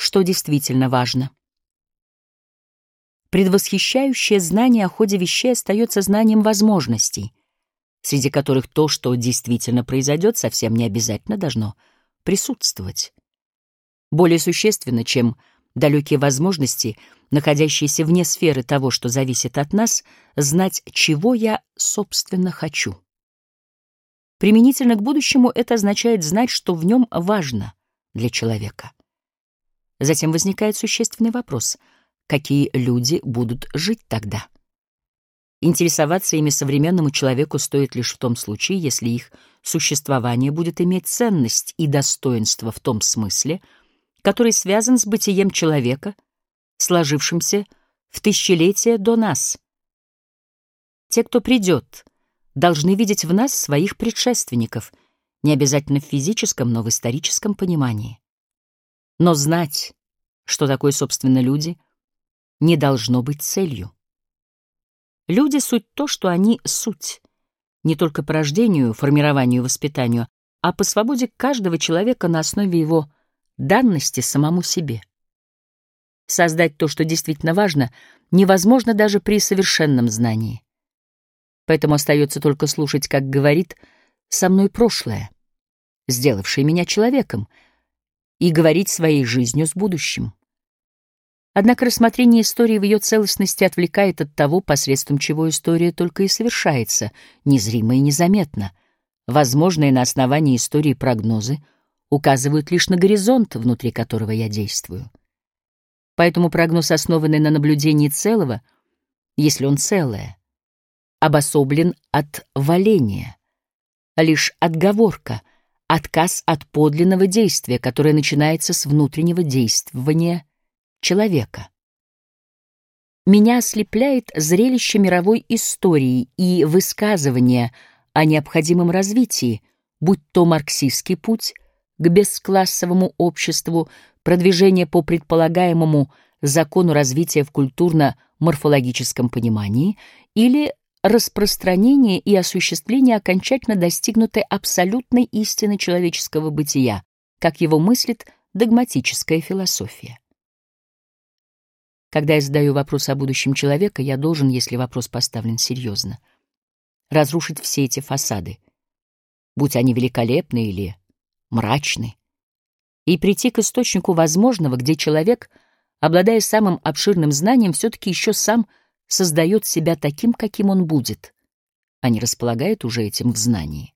что действительно важно. Предвосхищающее знание о ходе вещей остается знанием возможностей, среди которых то, что действительно произойдет, совсем не обязательно должно присутствовать. Более существенно, чем далекие возможности, находящиеся вне сферы того, что зависит от нас, знать, чего я, собственно, хочу. Применительно к будущему это означает знать, что в нем важно для человека. Затем возникает существенный вопрос — какие люди будут жить тогда. Интересоваться ими современному человеку стоит лишь в том случае, если их существование будет иметь ценность и достоинство в том смысле, который связан с бытием человека, сложившимся в тысячелетия до нас. Те, кто придет, должны видеть в нас своих предшественников, не обязательно в физическом, но в историческом понимании. Но знать, что такое, собственно, люди — не должно быть целью. Люди — суть то, что они — суть, не только по рождению, формированию воспитанию, а по свободе каждого человека на основе его данности самому себе. Создать то, что действительно важно, невозможно даже при совершенном знании. Поэтому остается только слушать, как говорит «со мной прошлое», сделавшее меня человеком, и говорить своей жизнью с будущим. Однако рассмотрение истории в ее целостности отвлекает от того, посредством чего история только и совершается, незримо и незаметно. Возможные на основании истории прогнозы указывают лишь на горизонт, внутри которого я действую. Поэтому прогноз, основанный на наблюдении целого, если он целое, обособлен от валения, лишь отговорка, отказ от подлинного действия, которое начинается с внутреннего действования человека. Меня ослепляет зрелище мировой истории и высказывание о необходимом развитии, будь то марксистский путь к бесклассовому обществу, продвижение по предполагаемому закону развития в культурно-морфологическом понимании или распространение и осуществление окончательно достигнутой абсолютной истины человеческого бытия, как его мыслит догматическая философия. Когда я задаю вопрос о будущем человека, я должен, если вопрос поставлен серьезно, разрушить все эти фасады, будь они великолепны или мрачны, и прийти к источнику возможного, где человек, обладая самым обширным знанием, все-таки еще сам создает себя таким, каким он будет, а не располагает уже этим в знании.